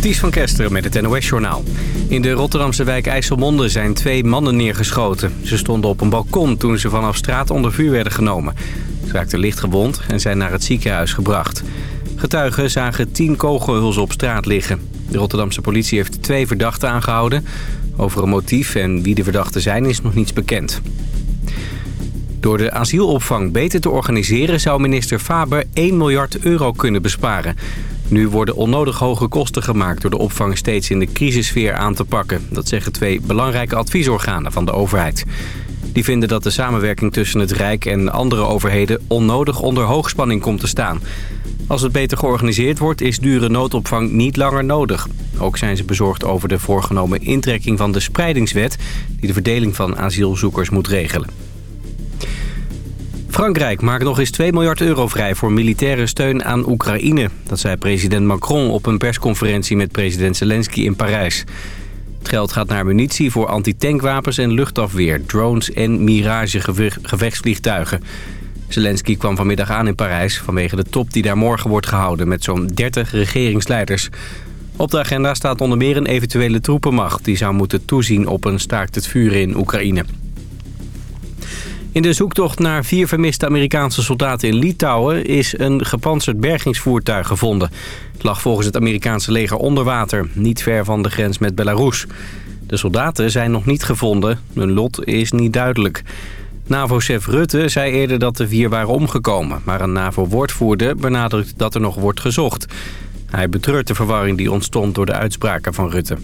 Ties van Kesteren met het NOS-journaal. In de Rotterdamse wijk IJsselmonde zijn twee mannen neergeschoten. Ze stonden op een balkon toen ze vanaf straat onder vuur werden genomen. Ze raakten licht gewond en zijn naar het ziekenhuis gebracht. Getuigen zagen tien kogelhulzen op straat liggen. De Rotterdamse politie heeft twee verdachten aangehouden. Over een motief en wie de verdachten zijn is nog niets bekend. Door de asielopvang beter te organiseren zou minister Faber 1 miljard euro kunnen besparen. Nu worden onnodig hoge kosten gemaakt door de opvang steeds in de crisissfeer aan te pakken. Dat zeggen twee belangrijke adviesorganen van de overheid. Die vinden dat de samenwerking tussen het Rijk en andere overheden onnodig onder hoogspanning komt te staan. Als het beter georganiseerd wordt is dure noodopvang niet langer nodig. Ook zijn ze bezorgd over de voorgenomen intrekking van de spreidingswet... die de verdeling van asielzoekers moet regelen. Frankrijk maakt nog eens 2 miljard euro vrij voor militaire steun aan Oekraïne. Dat zei president Macron op een persconferentie met president Zelensky in Parijs. Het geld gaat naar munitie voor antitankwapens en luchtafweer, drones en Mirage-gevechtsvliegtuigen. Zelensky kwam vanmiddag aan in Parijs vanwege de top die daar morgen wordt gehouden met zo'n 30 regeringsleiders. Op de agenda staat onder meer een eventuele troepenmacht die zou moeten toezien op een staakt het vuren in Oekraïne. In de zoektocht naar vier vermiste Amerikaanse soldaten in Litouwen... is een gepantserd bergingsvoertuig gevonden. Het lag volgens het Amerikaanse leger onder water, niet ver van de grens met Belarus. De soldaten zijn nog niet gevonden, hun lot is niet duidelijk. NAVO-chef Rutte zei eerder dat de vier waren omgekomen... maar een NAVO-woordvoerder benadrukt dat er nog wordt gezocht. Hij betreurt de verwarring die ontstond door de uitspraken van Rutte.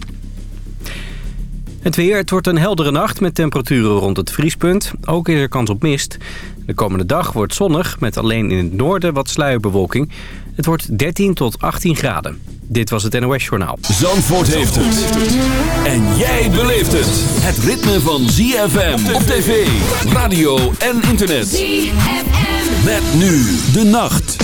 Het weer, het wordt een heldere nacht met temperaturen rond het vriespunt. Ook is er kans op mist. De komende dag wordt zonnig met alleen in het noorden wat sluierbewolking. Het wordt 13 tot 18 graden. Dit was het NOS Journaal. Zandvoort heeft het. En jij beleeft het. Het ritme van ZFM op tv, radio en internet. ZFM. Met nu de nacht.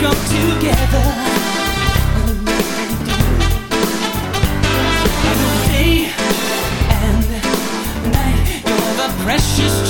come together. Day and night, you're the precious.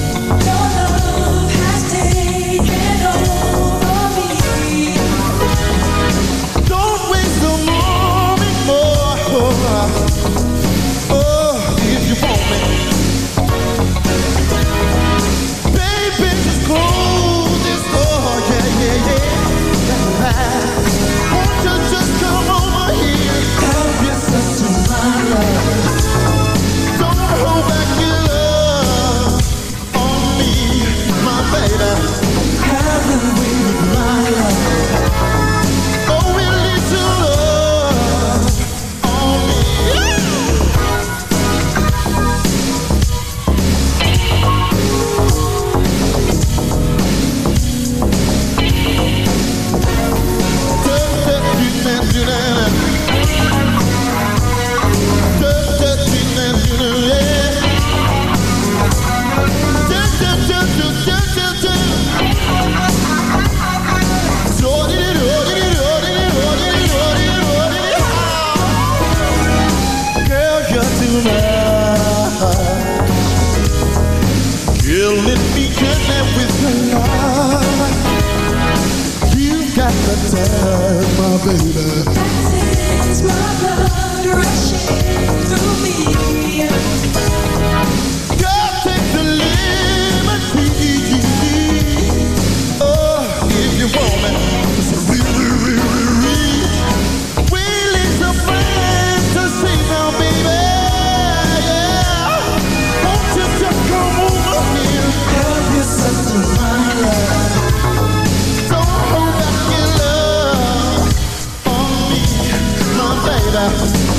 My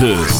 9.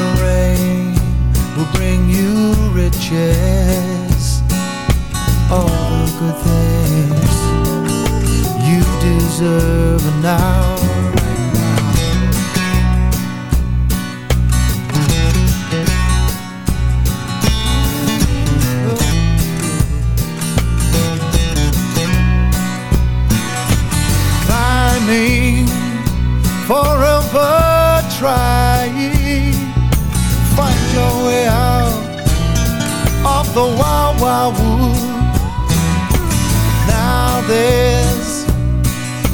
bring you riches. All the good things you deserve now. Wild wood. Now there's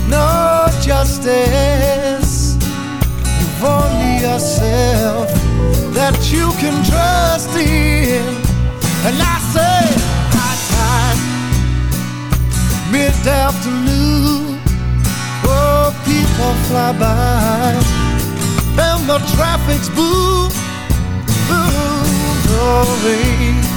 no justice. You've only yourself that you can trust in. And I say, high time, mid afternoon. Oh, people fly by, and the traffic's boom, boom, blowing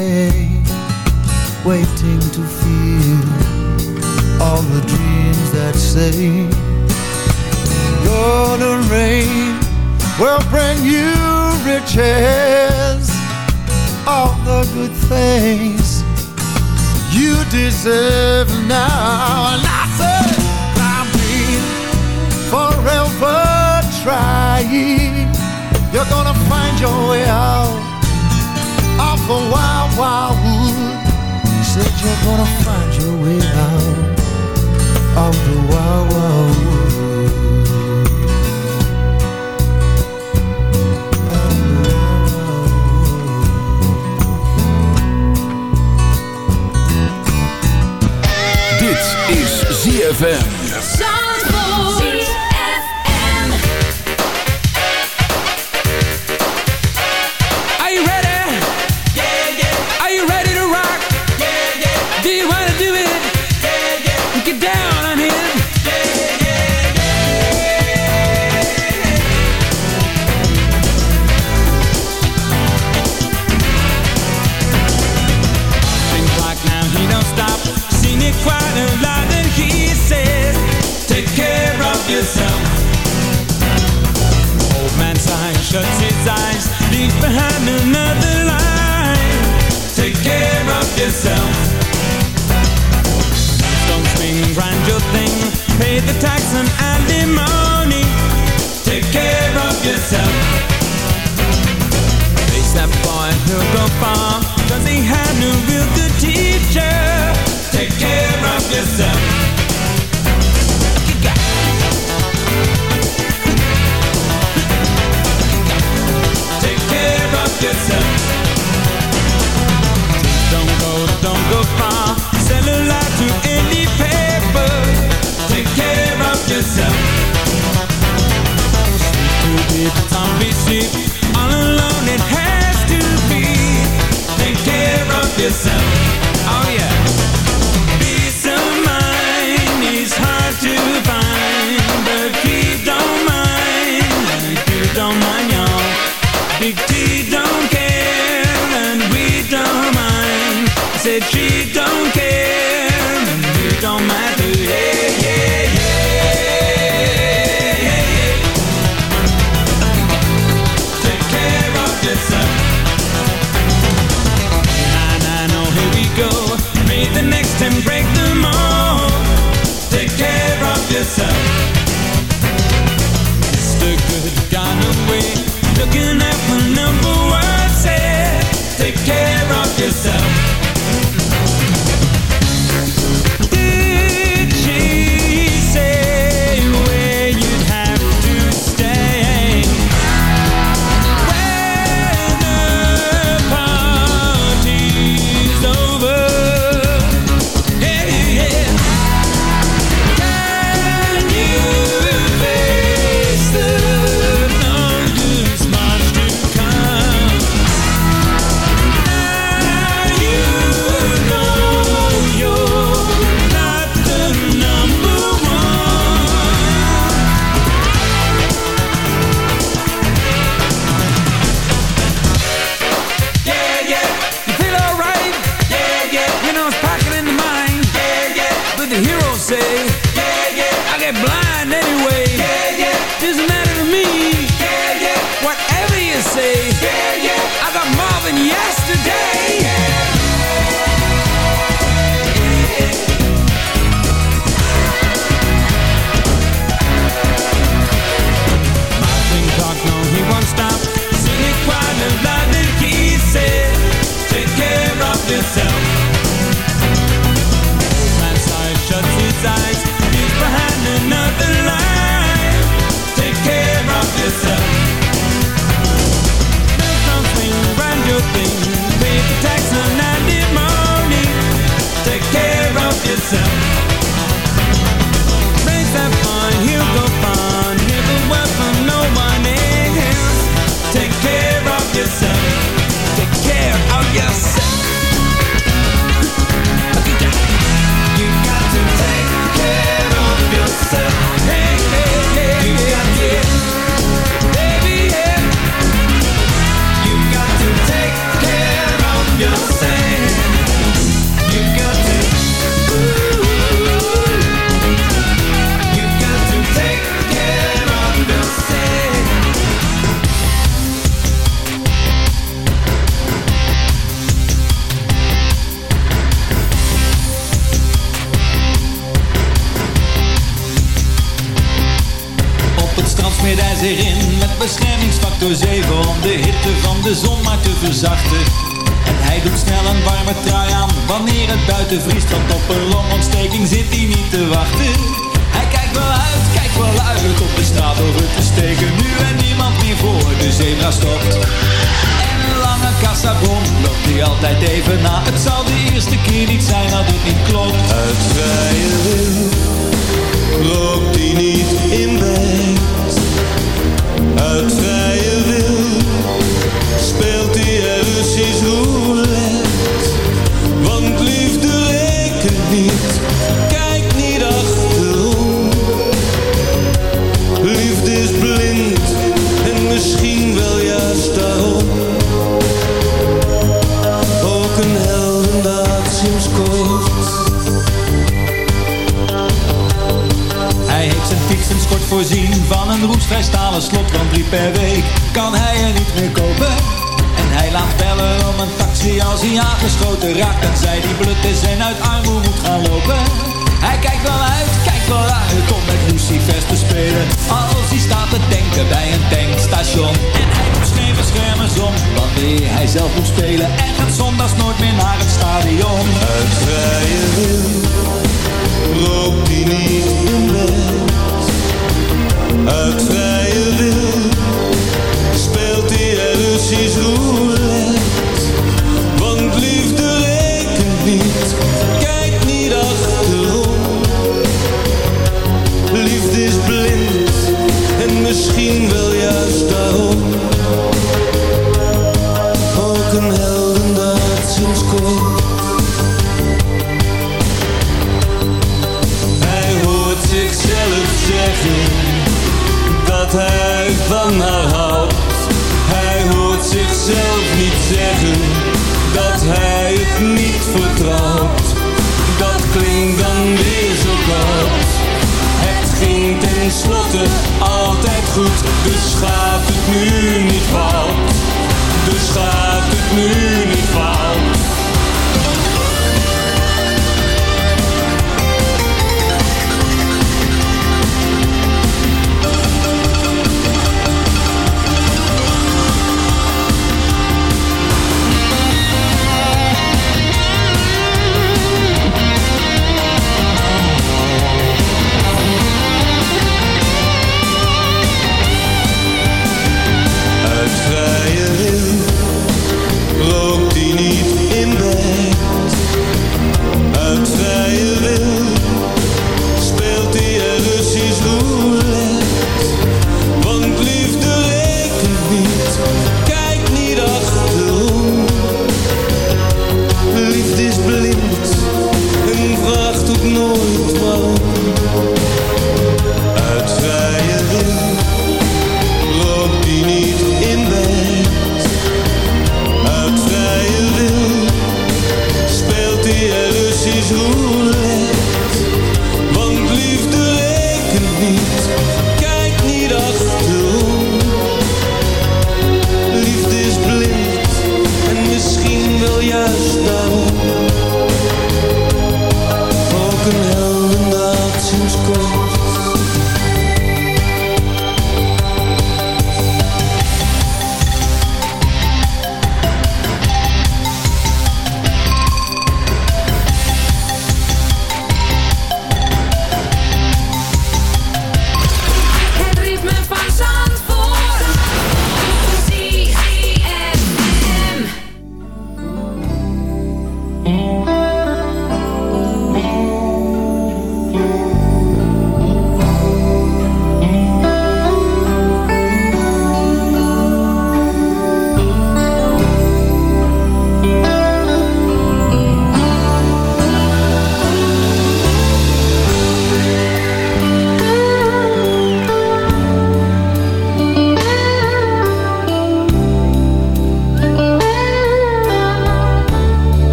waiting to feel all the dreams that say golden rain will bring you riches, all the good things you deserve now. And I say, I've been forever trying. You're gonna find your way out of the wild, wild. Said you're gonna find your way out the. Dit is ZFM. Tax and alimony. Take care of yourself. Face that boy, he'll go far, cause he had no real good teacher. Yourself. Deep, zombie sleep. All alone it has to be. Take care of yourself. Oh yeah. Peace of mind is hard to find, but we don't mind. And you don't mind, y'all. Big T don't care, and we don't mind. Said